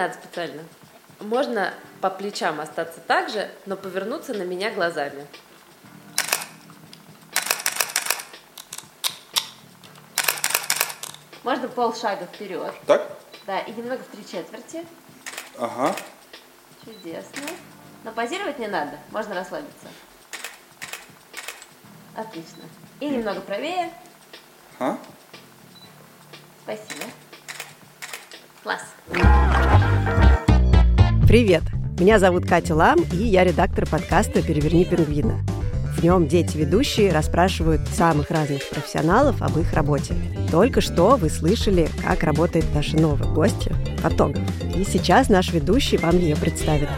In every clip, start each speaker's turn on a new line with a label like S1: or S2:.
S1: надо специально. Можно по плечам остаться так же, но повернуться на меня глазами. Можно полшага вперед.
S2: Так?
S1: Да, и немного в три четверти.
S2: Ага.
S1: Чудесно. Но позировать не надо, можно расслабиться. Отлично. И немного правее.
S2: А?
S1: Спасибо. Класс.
S3: Привет! Меня зовут Катя Лам, и я редактор подкаста «Переверни пингвина». В нем дети-ведущие расспрашивают самых разных профессионалов об их работе. Только что вы слышали, как работает наша новая гостья – фотограф. И сейчас наш ведущий вам ее представит.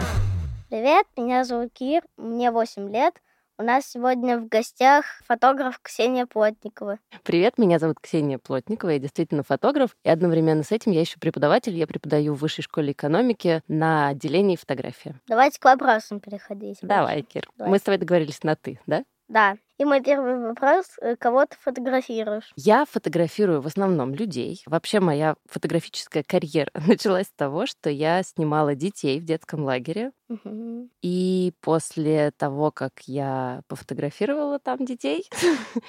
S4: Привет, меня зовут Кир, мне 8 лет. У нас сегодня в гостях фотограф Ксения Плотникова.
S1: Привет, меня зовут Ксения Плотникова, я действительно фотограф, и одновременно с этим я еще преподаватель, я преподаю в Высшей школе экономики на отделении фотографии.
S4: Давайте к вопросам переходить.
S1: Давай, Кир.
S4: Давай.
S1: Мы с тобой договорились на «ты», да?
S4: Да. И мой первый вопрос. э, Кого ты фотографируешь?
S1: Я фотографирую в основном людей. Вообще моя фотографическая карьера началась с того, что я снимала детей в детском лагере.
S4: Мгм.
S1: И после того, как я пофотографировала там детей,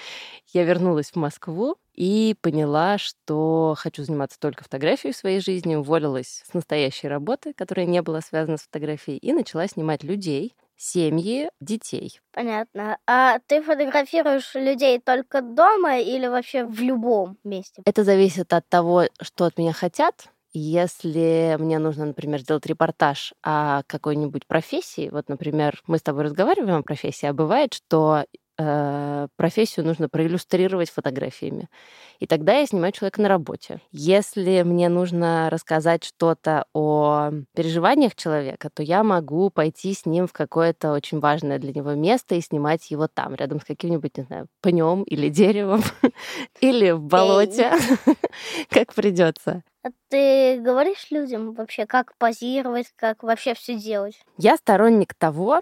S1: я вернулась в Москву и поняла, что хочу заниматься только фотографией в своей жизни, уволилась с настоящей работы, которая не была связана с фотографией, и начала снимать людей, семьи, детей.
S4: Понятно. А ты фотографируешь людей только дома или вообще в любом месте?
S1: Это зависит от того, что от меня хотят. Если мне нужно, например, сделать репортаж о какой-нибудь профессии, вот, например, мы с тобой разговариваем о профессии, а бывает, что профессию нужно проиллюстрировать фотографиями. И тогда я снимаю человека на работе. Если мне нужно рассказать что-то о переживаниях человека, то я могу пойти с ним в какое-то очень важное для него место и снимать его там, рядом с каким-нибудь, не знаю, пнем или деревом, или в болоте, как придется.
S4: А ты говоришь людям вообще, как позировать, как вообще все делать?
S1: Я сторонник того,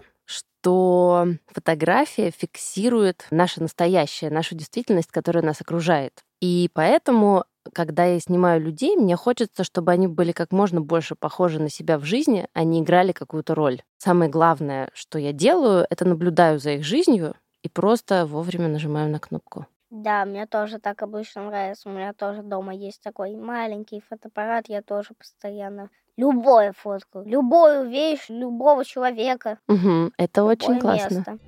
S1: что фотография фиксирует наше настоящее, нашу действительность, которая нас окружает. И поэтому, когда я снимаю людей, мне хочется, чтобы они были как можно больше похожи на себя в жизни, они играли какую-то роль. Самое главное, что я делаю, это наблюдаю за их жизнью и просто вовремя нажимаю на кнопку.
S4: Да, мне тоже так обычно нравится. У меня тоже дома есть такой маленький фотоаппарат. Я тоже постоянно любое фотку, любую вещь, любого человека.
S1: Мгм, это очень классно.
S4: место.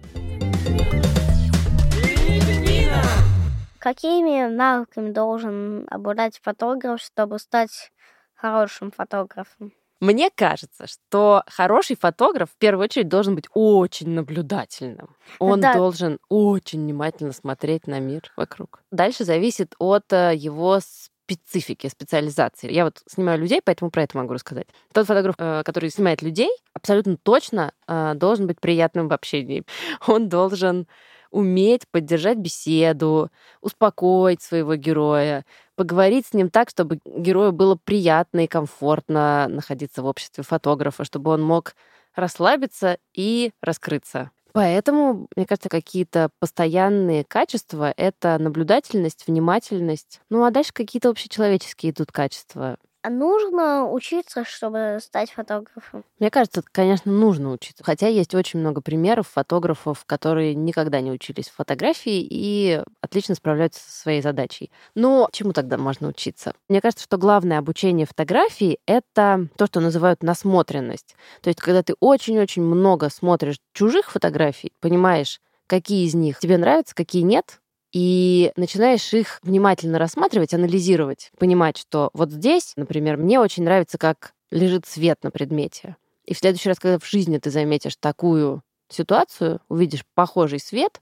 S4: Какими навыками должен обладать фотограф, чтобы стать хорошим фотографом?
S1: Мне кажется, что хороший фотограф в первую очередь должен быть очень наблюдательным. Он
S4: Да.
S1: должен очень внимательно смотреть на мир вокруг. Дальше зависит от э, его специфики, специализации. Я вот снимаю людей, поэтому про это могу рассказать. Тот фотограф, э, который снимает людей, абсолютно точно э, должен быть приятным в общении. Он должен уметь поддержать беседу, успокоить своего героя, поговорить с ним так, чтобы герою было приятно и комфортно находиться в обществе фотографа, чтобы он мог расслабиться и раскрыться. Поэтому, мне кажется, какие-то постоянные качества — это наблюдательность, внимательность. Ну а дальше какие-то общечеловеческие идут качества.
S4: А нужно учиться, чтобы стать фотографом?
S1: Мне кажется, конечно, нужно учиться. Хотя есть очень много примеров фотографов, которые никогда не учились в фотографии и отлично справляются со своей задачей. Но чему тогда можно учиться? Мне кажется, что главное обучение фотографии — это то, что называют насмотренность. То есть, когда ты очень-очень много смотришь чужих фотографий, понимаешь, какие из них тебе нравятся, какие нет, и начинаешь их внимательно рассматривать, анализировать, понимать, что вот здесь, например, мне очень нравится, как лежит свет на предмете. И в следующий раз, когда в жизни ты заметишь такую ситуацию, увидишь похожий свет,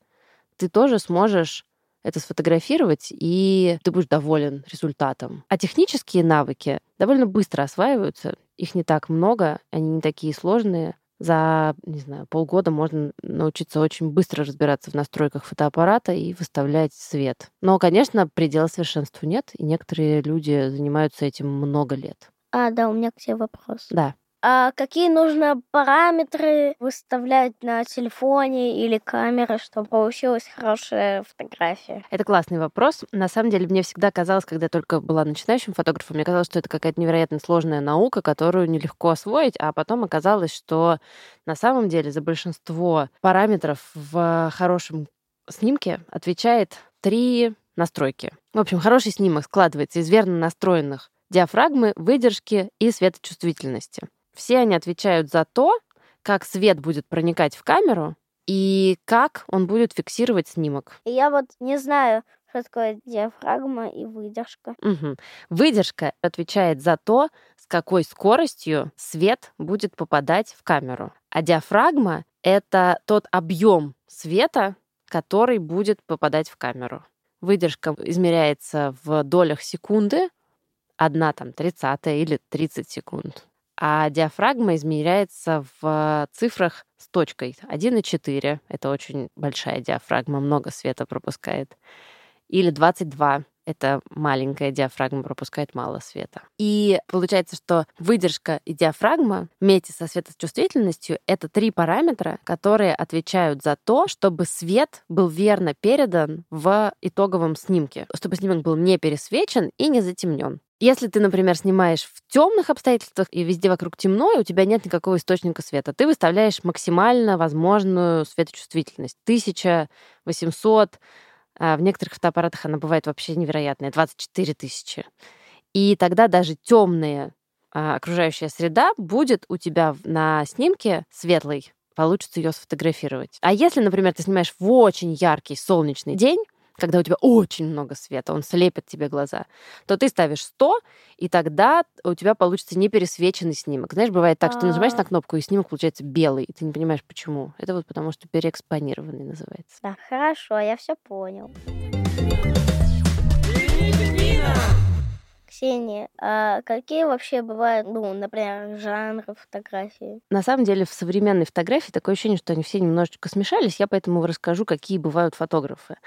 S1: ты тоже сможешь это сфотографировать, и ты будешь доволен результатом. А технические навыки довольно быстро осваиваются. Их не так много, они не такие сложные. За, не знаю, полгода можно научиться очень быстро разбираться в настройках фотоаппарата и выставлять свет. Но, конечно, предела совершенству нет, и некоторые люди занимаются этим много лет.
S4: А, да, у меня к тебе вопрос.
S1: Да.
S4: А какие нужно параметры выставлять на телефоне или камере, чтобы получилась хорошая фотография?
S1: Это классный вопрос. На самом деле, мне всегда казалось, когда я только была начинающим фотографом, мне казалось, что это какая-то невероятно сложная наука, которую нелегко освоить, а потом оказалось, что на самом деле за большинство параметров в хорошем снимке отвечает три настройки. В общем, хороший снимок складывается из верно настроенных диафрагмы, выдержки и светочувствительности. Все они отвечают за то, как свет будет проникать в камеру и как он будет фиксировать снимок.
S4: Я вот не знаю, что такое диафрагма и выдержка.
S1: Угу. Выдержка отвечает за то, с какой скоростью свет будет попадать в камеру. А диафрагма — это тот объем света, который будет попадать в камеру. Выдержка измеряется в долях секунды, одна там 30 или 30 секунд. А диафрагма измеряется в цифрах с точкой 1,4. Это очень большая диафрагма, много света пропускает. Или 22 это маленькая диафрагма пропускает мало света. И получается, что выдержка и диафрагма вместе со светочувствительностью — это три параметра, которые отвечают за то, чтобы свет был верно передан в итоговом снимке, чтобы снимок был не пересвечен и не затемнен. Если ты, например, снимаешь в темных обстоятельствах и везде вокруг темно, и у тебя нет никакого источника света, ты выставляешь максимально возможную светочувствительность. 1800, а в некоторых фотоаппаратах она бывает вообще невероятная, 24 тысячи. И тогда даже темная а, окружающая среда будет у тебя на снимке светлой, получится ее сфотографировать. А если, например, ты снимаешь в очень яркий солнечный день, когда у тебя очень много света, он слепит тебе глаза, то ты ставишь 100, и тогда у тебя получится непересвеченный снимок. Знаешь, бывает так, что ты нажимаешь на
S4: А.
S1: кнопку, и снимок получается белый, и ты не понимаешь, почему. Это вот потому, что переэкспонированный называется.
S4: Да, хорошо, я все понял. Ксения, а какие вообще бывают, ну, например, жанры фотографии?
S1: На самом деле в современной фотографии такое ощущение, что они все немножечко смешались. Я поэтому расскажу, какие бывают фотографы.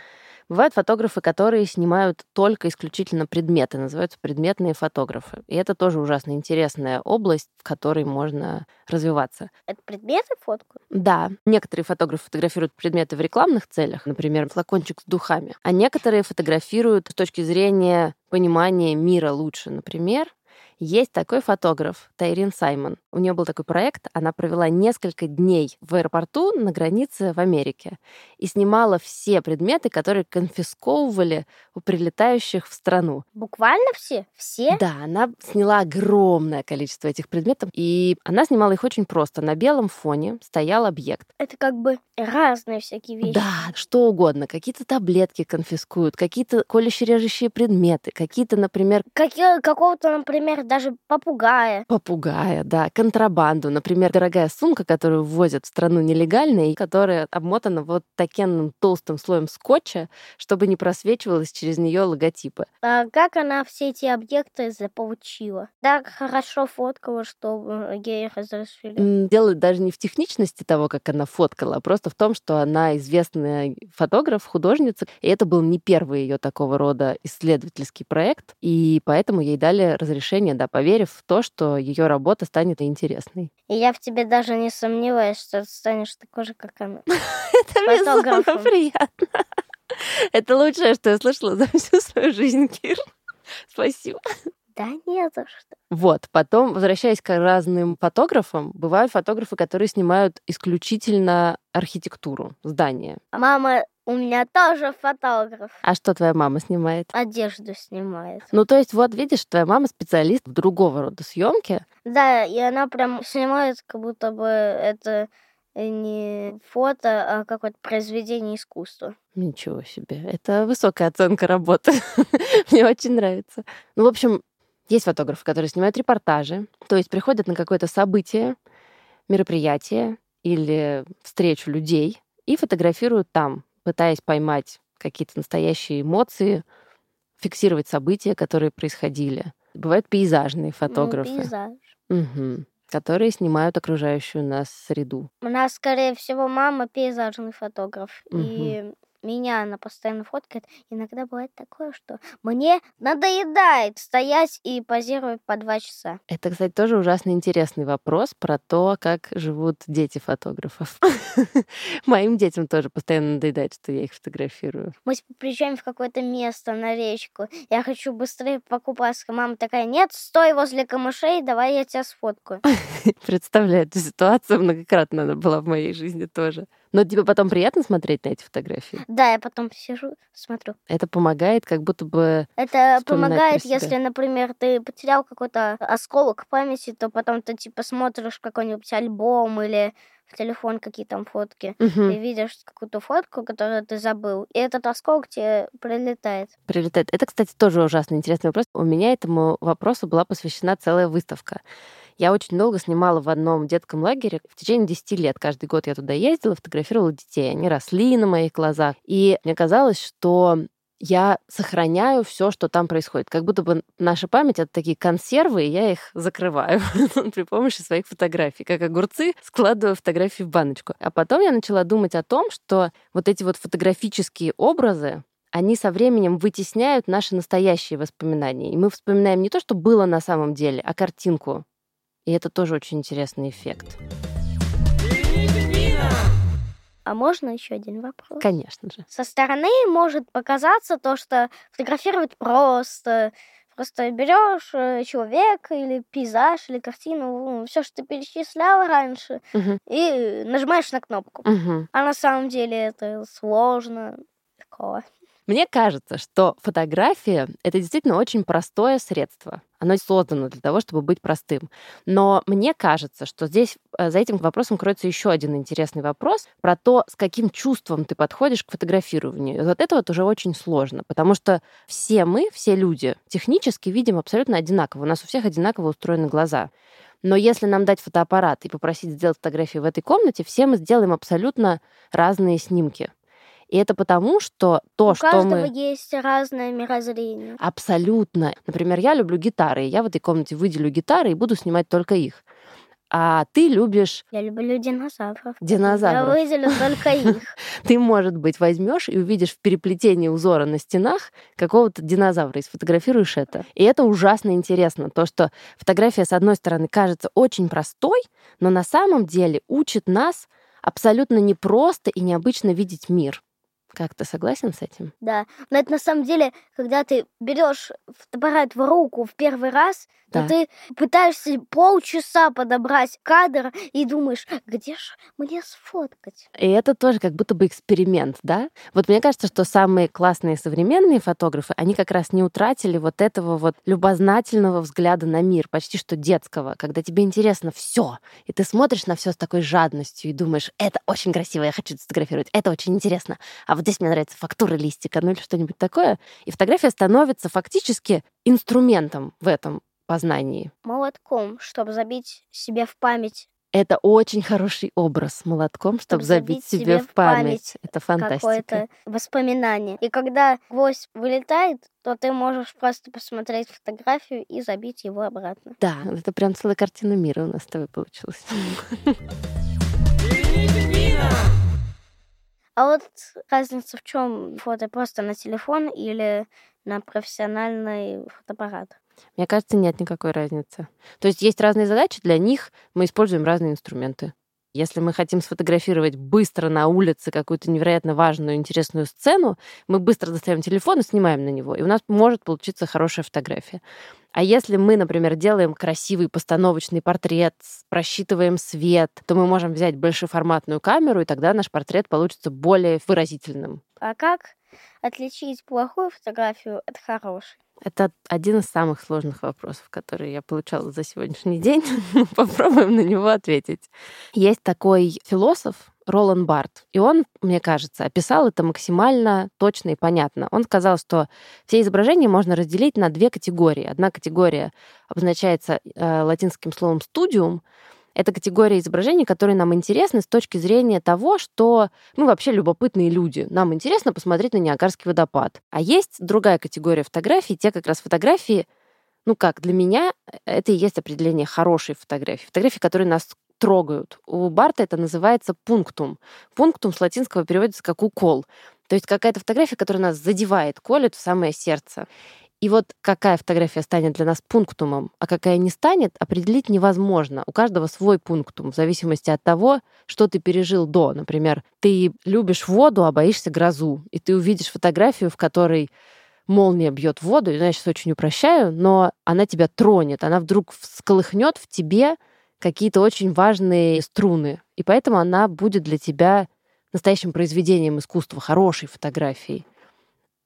S1: Бывают фотографы, которые снимают только исключительно предметы, называются предметные фотографы. И это тоже ужасно интересная область, в которой можно развиваться.
S4: Это предметы фоткают?
S1: Да, некоторые фотографы фотографируют предметы в рекламных целях, например, флакончик с духами, а некоторые фотографируют с точки зрения понимания мира лучше. Например, есть такой фотограф Тайрин Саймон. У нее был такой проект, она провела несколько дней в аэропорту на границе в Америке и снимала все предметы, которые конфисковывали у прилетающих в страну.
S4: Буквально все? Все?
S1: Да, она сняла огромное количество этих предметов, и она снимала их очень просто. На белом фоне стоял объект.
S4: Это как бы разные всякие вещи.
S1: Да, что угодно. Какие-то таблетки конфискуют, какие-то колюще-режущие предметы, какие-то, например,
S4: Какие- какого-то, например, даже попугая.
S1: попугая, да, контрабанду. Например, дорогая сумка, которую ввозят в страну нелегально, и которая обмотана вот таким толстым слоем скотча, чтобы не просвечивалось через нее логотипы.
S4: А как она все эти объекты заполучила? Так хорошо фоткала, что ей разрешили.
S1: Дело даже не в техничности того, как она фоткала, а просто в том, что она известная фотограф, художница, и это был не первый ее такого рода исследовательский проект, и поэтому ей дали разрешение, да, поверив в то, что ее работа станет интересной.
S4: И я в тебе даже не сомневаюсь, что ты станешь такой же, как она.
S1: Это
S4: Фотографом.
S1: приятно. Это лучшее, что я слышала за всю свою жизнь, Кир. Спасибо.
S4: Да не за что.
S1: Вот, потом, возвращаясь к разным фотографам, бывают фотографы, которые снимают исключительно архитектуру, здания.
S4: Мама у меня тоже фотограф.
S1: А что твоя мама снимает?
S4: Одежду снимает.
S1: Ну, то есть, вот видишь, твоя мама специалист в другого рода съемки.
S4: Да, и она прям снимает, как будто бы это не фото, а какое-то произведение искусства.
S1: Ничего себе. Это высокая оценка работы. Мне очень нравится. Ну, в общем, есть фотографы, которые снимают репортажи, то есть приходят на какое-то событие, мероприятие или встречу людей и фотографируют там, пытаясь поймать какие-то настоящие эмоции, фиксировать события, которые происходили. Бывают пейзажные
S4: Ну,
S1: фотографы,
S4: пейзаж.
S1: Мгм. которые снимают окружающую нас среду.
S4: У нас, скорее всего, мама пейзажный фотограф. И меня она постоянно фоткает, иногда бывает такое, что мне надоедает стоять и позировать по два часа.
S1: Это, кстати, тоже ужасно интересный вопрос про то, как живут дети фотографов. Моим детям тоже постоянно надоедает, что я их фотографирую.
S4: Мы приезжаем в какое-то место на речку. Я хочу быстрее покупаться. Мама такая, нет, стой возле камышей, давай я тебя сфоткаю.
S1: Представляю эту ситуацию, многократно она была в моей жизни тоже. Но тебе потом приятно смотреть на эти фотографии?
S4: Да, я потом сижу, смотрю.
S1: Это помогает, как будто бы...
S4: Это помогает, если, например, ты потерял какой-то осколок памяти, то потом ты типа смотришь какой-нибудь альбом или в телефон какие там фотки.
S1: Мгм.
S4: Ты видишь какую-то фотку, которую ты забыл, и этот осколок тебе прилетает.
S1: прилетает. Это, кстати, тоже ужасно интересный вопрос. У меня этому вопросу была посвящена целая выставка. Я очень долго снимала в одном детском лагере. В течение 10 лет каждый год я туда ездила, фотографировала детей. Они росли на моих глазах. И мне казалось, что я сохраняю все, что там происходит. Как будто бы наша память — это такие консервы, и я их закрываю при помощи своих фотографий. Как огурцы, складываю фотографии в баночку. А потом я начала думать о том, что вот эти вот фотографические образы, они со временем вытесняют наши настоящие воспоминания. И мы вспоминаем не то, что было на самом деле, а картинку. И это тоже очень интересный эффект.
S4: А можно еще один вопрос?
S1: Конечно же.
S4: Со стороны может показаться то, что фотографировать просто. Просто берешь э, человека или пейзаж, или картину, все, что ты перечислял раньше,
S1: Мгм.
S4: и нажимаешь на кнопку.
S1: Мгм.
S4: А на самом деле это сложно. Такого.
S1: Мне кажется, что фотография — это действительно очень простое средство. Оно создано для того, чтобы быть простым. Но мне кажется, что здесь э, за этим вопросом кроется еще один интересный вопрос про то, с каким чувством ты подходишь к фотографированию. И вот это вот уже очень сложно, потому что все мы, все люди, технически видим абсолютно одинаково. У нас у всех одинаково устроены глаза. Но если нам дать фотоаппарат и попросить сделать фотографии в этой комнате, все мы сделаем абсолютно разные снимки. И это потому, что то,
S4: У
S1: что
S4: каждого
S1: мы...
S4: есть разное мирозрение.
S1: Абсолютно. Например, я люблю гитары, и я в этой комнате выделю гитары и буду снимать только их. А ты любишь
S4: Я люблю динозавров.
S1: Динозавров.
S4: Я выделю только их.
S1: ты, может быть, возьмешь и увидишь в переплетении узора на стенах какого-то динозавра и сфотографируешь это. И это ужасно интересно, то, что фотография, с одной стороны, кажется очень простой, но на самом деле учит нас абсолютно непросто и необычно видеть мир. Как ты согласен с этим?
S4: Да. Но это на самом деле, когда ты берешь фотоаппарат в руку в первый раз,
S1: Да.
S4: то ты пытаешься полчаса подобрать кадр и думаешь, где же мне сфоткать?
S1: И это тоже как будто бы эксперимент, да? Вот мне кажется, что самые классные современные фотографы, они как раз не утратили вот этого вот любознательного взгляда на мир, почти что детского, когда тебе интересно все, и ты смотришь на все с такой жадностью и думаешь, это очень красиво, я хочу сфотографировать, это очень интересно, а вот здесь мне нравится фактура листика, ну или что-нибудь такое. И фотография становится фактически инструментом в этом познании.
S4: Молотком, чтобы забить себе в память
S1: Это очень хороший образ молотком, чтобы
S4: Чтоб
S1: забить себе в память. Это фантастика.
S4: какое-то воспоминание. И когда гвоздь вылетает, то ты можешь просто посмотреть фотографию и забить его обратно.
S1: Да, это прям целая картина мира у нас с тобой получилась.
S4: А вот разница в чем фото просто на телефон или на профессиональный фотоаппарат?
S1: Мне кажется, нет никакой разницы. То есть есть разные задачи, для них мы используем разные инструменты. Если мы хотим сфотографировать быстро на улице какую-то невероятно важную, интересную сцену, мы быстро достаем телефон и снимаем на него, и у нас может получиться хорошая фотография. А если мы, например, делаем красивый постановочный портрет, просчитываем свет, то мы можем взять большеформатную камеру, и тогда наш портрет получится более выразительным.
S4: А как отличить плохую фотографию от хорошей?
S1: Это один из самых сложных вопросов, которые я получала за сегодняшний день. Попробуем на него ответить. Есть такой философ Ролан Барт, и он, мне кажется, описал это максимально точно и понятно. Он сказал, что все изображения можно разделить на две категории. Одна категория обозначается э, латинским словом «студиум», это категория изображений, которые нам интересны с точки зрения того, что мы вообще любопытные люди. Нам интересно посмотреть на Ниагарский водопад. А есть другая категория фотографий, те как раз фотографии, ну как, для меня это и есть определение хорошей фотографии. Фотографии, которые нас трогают. У Барта это называется пунктум. Пунктум с латинского переводится как укол. То есть какая-то фотография, которая нас задевает, колет в самое сердце. И вот какая фотография станет для нас пунктумом, а какая не станет, определить невозможно. У каждого свой пунктум, в зависимости от того, что ты пережил до. Например, ты любишь воду, а боишься грозу, и ты увидишь фотографию, в которой молния бьет воду, я сейчас очень упрощаю, но она тебя тронет, она вдруг всколыхнет в тебе какие-то очень важные струны, и поэтому она будет для тебя настоящим произведением искусства, хорошей фотографией.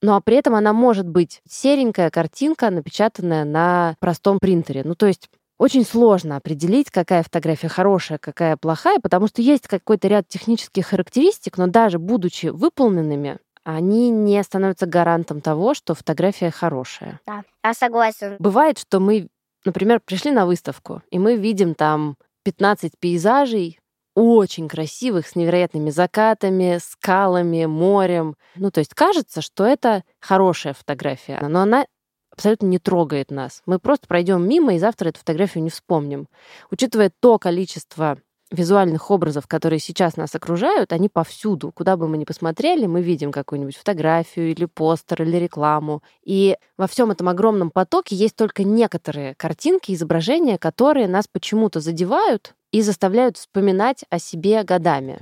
S1: Ну а при этом она может быть серенькая картинка, напечатанная на простом принтере. Ну то есть очень сложно определить, какая фотография хорошая, какая плохая, потому что есть какой-то ряд технических характеристик, но даже будучи выполненными, они не становятся гарантом того, что фотография хорошая.
S4: Да, я согласен.
S1: Бывает, что мы, например, пришли на выставку, и мы видим там 15 пейзажей, очень красивых, с невероятными закатами, скалами, морем. Ну, то есть кажется, что это хорошая фотография, но она абсолютно не трогает нас. Мы просто пройдем мимо и завтра эту фотографию не вспомним. Учитывая то количество визуальных образов, которые сейчас нас окружают, они повсюду. Куда бы мы ни посмотрели, мы видим какую-нибудь фотографию или постер или рекламу. И во всем этом огромном потоке есть только некоторые картинки, изображения, которые нас почему-то задевают и заставляют вспоминать о себе годами.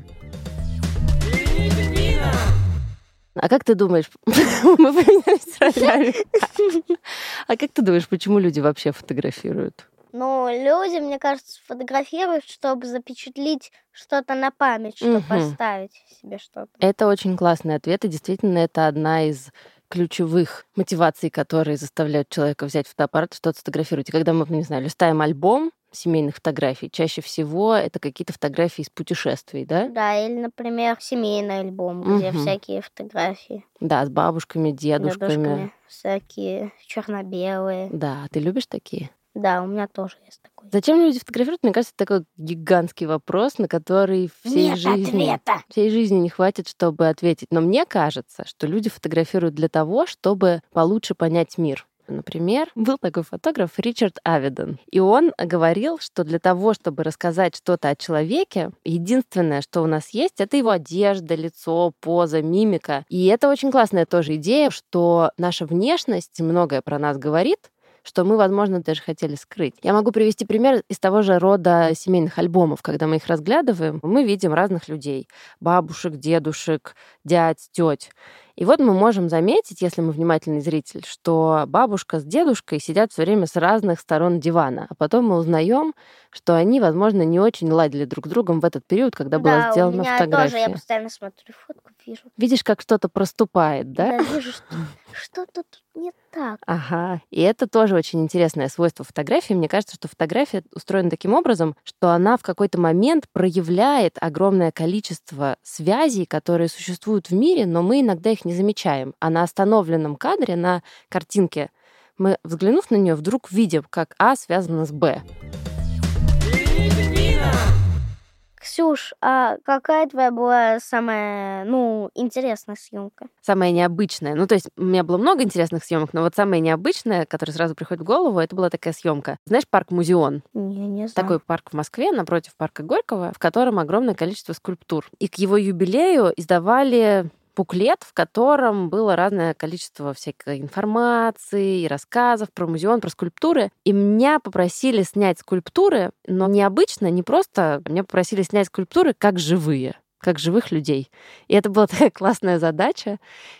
S1: А как ты думаешь, мы поменялись ролями. А как ты думаешь, почему люди вообще фотографируют?
S4: Ну, люди, мне кажется, фотографируют, чтобы запечатлить что-то на память, чтобы
S1: Мгм.
S4: поставить себе что-то.
S1: Это очень классный ответ, и действительно это одна из ключевых мотиваций, которые заставляют человека взять фотоаппарат что-то сфотографировать. И когда мы, не знаю, листаем альбом семейных фотографий, чаще всего это какие-то фотографии из путешествий, да?
S4: Да, или, например, семейный альбом, где
S1: Мгм.
S4: всякие фотографии.
S1: Да, с бабушками, дедушками.
S4: дедушками, всякие черно-белые.
S1: Да, ты любишь такие?
S4: Да, у меня тоже есть такой.
S1: Зачем люди фотографируют? Мне кажется, это такой гигантский вопрос, на который всей
S4: Нет
S1: жизни...
S4: ответа.
S1: всей жизни не хватит, чтобы ответить. Но мне кажется, что люди фотографируют для того, чтобы получше понять мир. Например, был такой фотограф Ричард Авидон, и он говорил, что для того, чтобы рассказать что-то о человеке, единственное, что у нас есть, это его одежда, лицо, поза, мимика. И это очень классная тоже идея, что наша внешность многое про нас говорит, что мы, возможно, даже хотели скрыть. Я могу привести пример из того же рода семейных альбомов. Когда мы их разглядываем, мы видим разных людей. Бабушек, дедушек, дядь, теть. И вот мы можем заметить, если мы внимательный зритель, что бабушка с дедушкой сидят все время с разных сторон дивана. А потом мы узнаем, что они, возможно, не очень ладили друг с другом в этот период, когда была
S4: да, у
S1: сделана
S4: меня
S1: фотография.
S4: тоже, я постоянно смотрю фотку, вижу.
S1: Видишь, как что-то проступает, да?
S4: Я вижу, что что-то тут не так.
S1: Ага. И это тоже очень интересное свойство фотографии. Мне кажется, что фотография устроена таким образом, что она в какой-то момент проявляет огромное количество связей, которые существуют в мире, но мы иногда их не замечаем. А на остановленном кадре, на картинке, мы, взглянув на нее, вдруг видим, как А связано с Б.
S4: Ксюш, а какая твоя была самая, ну, интересная съемка?
S1: Самое необычное. Ну, то есть у меня было много интересных съемок, но вот самое необычное, которое сразу приходит в голову, это была такая съемка. Знаешь, парк Музеон?
S4: Я не знаю.
S1: Такой парк в Москве, напротив парка Горького, в котором огромное количество скульптур. И к его юбилею издавали буклет, в котором было разное количество всякой информации и рассказов про музеон, про скульптуры. И меня попросили снять скульптуры, но необычно, не просто, меня попросили снять скульптуры как живые как живых людей. И это была такая классная задача,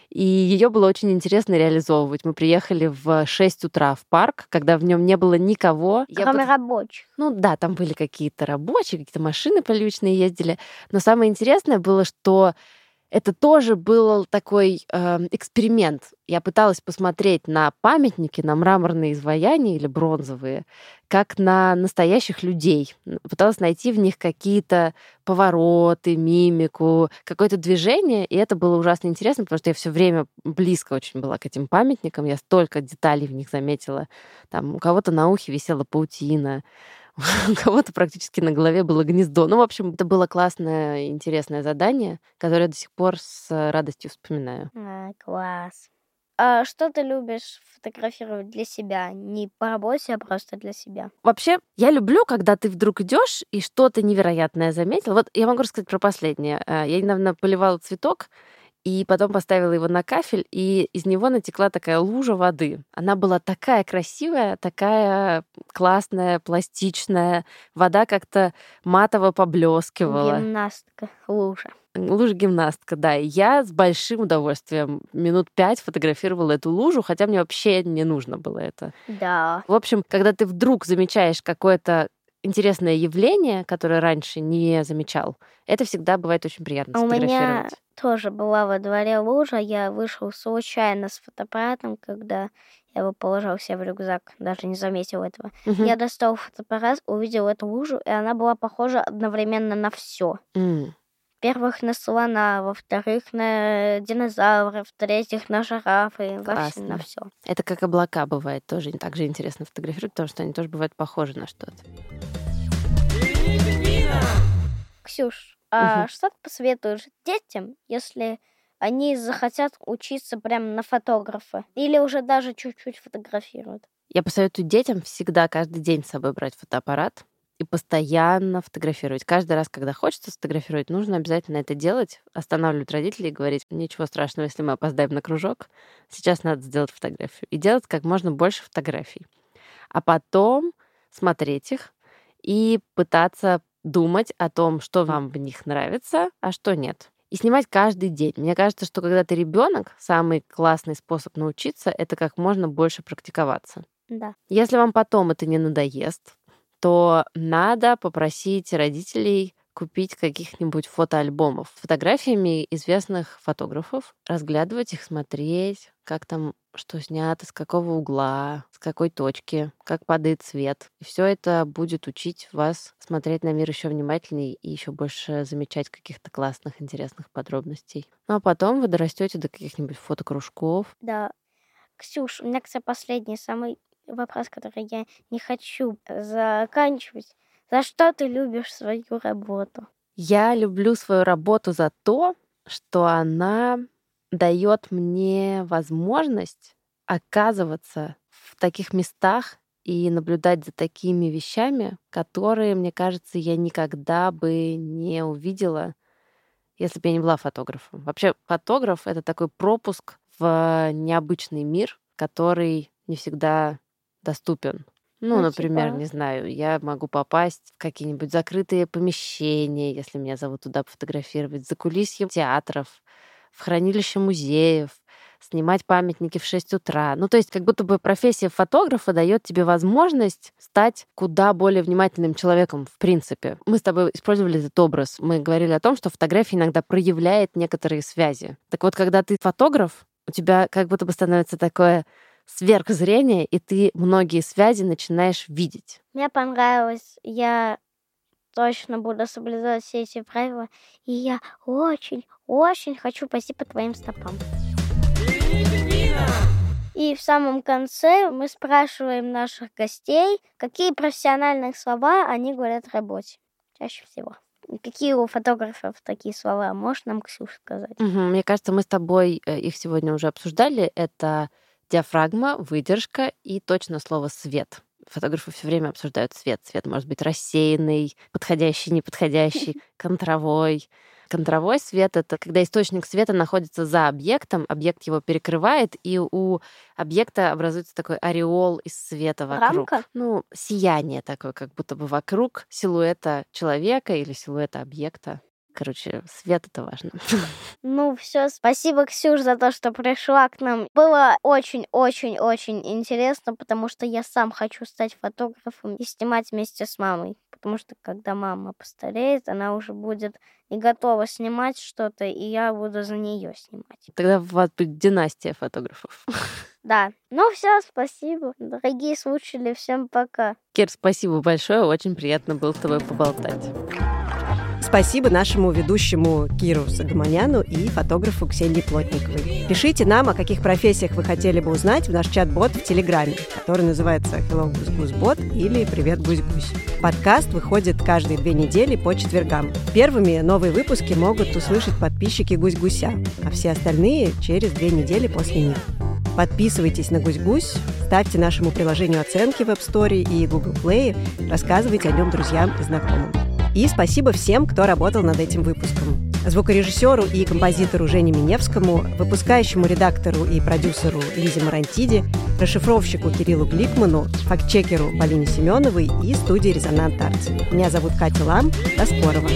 S1: и ее было очень интересно реализовывать. Мы приехали в 6 утра в парк, когда в нем не было никого. Я
S4: Кроме
S1: под-
S4: рабочих.
S1: ну да, там были какие-то рабочие, какие-то машины полючные ездили. Но самое интересное было, что это тоже был такой э, эксперимент. Я пыталась посмотреть на памятники, на мраморные изваяния или бронзовые, как на настоящих людей. Пыталась найти в них какие-то повороты, мимику, какое-то движение. И это было ужасно интересно, потому что я все время близко очень была к этим памятникам. Я столько деталей в них заметила. Там у кого-то на ухе висела паутина, у кого-то практически на голове было гнездо. Ну, в общем, это было классное, интересное задание, которое я до сих пор с радостью вспоминаю.
S4: А, класс. А что ты любишь фотографировать для себя? Не по работе, а просто для себя.
S1: Вообще, я люблю, когда ты вдруг идешь и что-то невероятное заметил. Вот я могу рассказать про последнее. Э, Я недавно поливала цветок, и потом поставила его на кафель, и из него натекла такая лужа воды. Она была такая красивая, такая классная, пластичная. Вода как-то матово поблескивала.
S4: Гимнастка, лужа.
S1: Лужа гимнастка, да. И я с большим удовольствием минут пять фотографировала эту лужу, хотя мне вообще не нужно было это.
S4: Да.
S1: В общем, когда ты вдруг замечаешь какое-то интересное явление, которое раньше не замечал, это всегда бывает очень приятно
S4: А у меня
S1: сфотографировать.
S4: Тоже была во дворе лужа. Я вышел случайно с фотоаппаратом, когда я его положил себе в рюкзак, даже не заметил этого.
S1: Мгм.
S4: Я достал фотоаппарат, увидел эту лужу, и она была похожа одновременно на все.
S1: М.
S4: Во-первых, на слона, во-вторых, на динозавра, в-третьих, на жирафы, вообще на
S1: Классно.
S4: все.
S1: Это как облака бывает тоже. Так же интересно фотографировать, потому что они тоже бывают похожи на что-то.
S4: Ксюш, а
S1: Мгм.
S4: что ты посоветуешь детям, если они захотят учиться прям на фотографа? Или уже даже чуть-чуть фотографируют?
S1: Я посоветую детям всегда каждый день с собой брать фотоаппарат и постоянно фотографировать. Каждый раз, когда хочется сфотографировать, нужно обязательно это делать, останавливать родителей и говорить, ничего страшного, если мы опоздаем на кружок, сейчас надо сделать фотографию. И делать как можно больше фотографий. А потом смотреть их и пытаться думать о том, что вам в них нравится, а что нет. И снимать каждый день. Мне кажется, что когда ты ребенок, самый классный способ научиться это как можно больше практиковаться.
S4: Да.
S1: Если вам потом это не надоест, то надо попросить родителей купить каких-нибудь фотоальбомов фотографиями известных фотографов, разглядывать их, смотреть, как там что снято, с какого угла, с какой точки, как падает свет. И все это будет учить вас смотреть на мир еще внимательнее и еще больше замечать каких-то классных, интересных подробностей. Ну а потом вы дорастете до каких-нибудь фотокружков.
S4: Да. Ксюш, у меня, кстати, последний самый вопрос, который я не хочу заканчивать. За что ты любишь свою работу?
S1: Я люблю свою работу за то, что она дает мне возможность оказываться в таких местах и наблюдать за такими вещами, которые, мне кажется, я никогда бы не увидела, если бы я не была фотографом. Вообще, фотограф — это такой пропуск в необычный мир, который не всегда доступен. Ну,
S4: Ну,
S1: например,
S4: типа?
S1: не знаю, я могу попасть в какие-нибудь закрытые помещения, если меня зовут туда пофотографировать, за кулисье театров, в хранилище музеев, снимать памятники в 6 утра. Ну, то есть как будто бы профессия фотографа дает тебе возможность стать куда более внимательным человеком, в принципе. Мы с тобой использовали этот образ. Мы говорили о том, что фотография иногда проявляет некоторые связи. Так вот, когда ты фотограф, у тебя как будто бы становится такое сверхзрение, и ты многие связи начинаешь видеть.
S4: Мне понравилось. Я точно буду соблюдать все эти правила. И я очень, очень хочу пойти по твоим стопам. И в самом конце мы спрашиваем наших гостей, какие профессиональные слова они говорят в работе. Чаще всего. Какие у фотографов такие слова? Можешь нам, Ксюша, сказать?
S1: Мгм. Мне кажется, мы с тобой э, их сегодня уже обсуждали. Это диафрагма, выдержка и точно слово свет. Фотографы все время обсуждают цвет. Цвет может быть рассеянный, подходящий, неподходящий, контровой. Контровой свет — это когда источник света находится за объектом, объект его перекрывает, и у объекта образуется такой ореол из света вокруг.
S4: Рамка?
S1: Ну, сияние такое, как будто бы вокруг силуэта человека или силуэта объекта. Короче, свет — это важно.
S4: Ну, все, спасибо, Ксюш, за то, что пришла к нам. Было очень-очень-очень интересно, потому что я сам хочу стать фотографом и снимать вместе с мамой. Потому что когда мама постареет, она уже будет не готова снимать что-то, и я буду за нее снимать.
S1: Тогда у вас будет династия фотографов.
S4: Да. Ну все, спасибо. Дорогие слушатели, всем пока.
S1: Кир, спасибо большое. Очень приятно было с тобой поболтать.
S3: Спасибо нашему ведущему Киру Сагаманяну и фотографу Ксении Плотниковой. Пишите нам, о каких профессиях вы хотели бы узнать в наш чат-бот в Телеграме, который называется Hello Гусь Гусь Бот или Привет Гусь Гусь. Подкаст выходит каждые две недели по четвергам. Первыми новые выпуски могут услышать подписчики Гусь Гуся, а все остальные через две недели после них. Подписывайтесь на Гусь-Гусь, ставьте нашему приложению оценки в App Store и Google Play, рассказывайте о нем друзьям и знакомым. И спасибо всем, кто работал над этим выпуском. звукорежиссеру и композитору Жене Миневскому, выпускающему редактору и продюсеру Лизе Марантиди, расшифровщику Кириллу Гликману, фактчекеру Полине Семеновой и студии «Резонант Артс». Меня зовут Катя Лам. До скорого!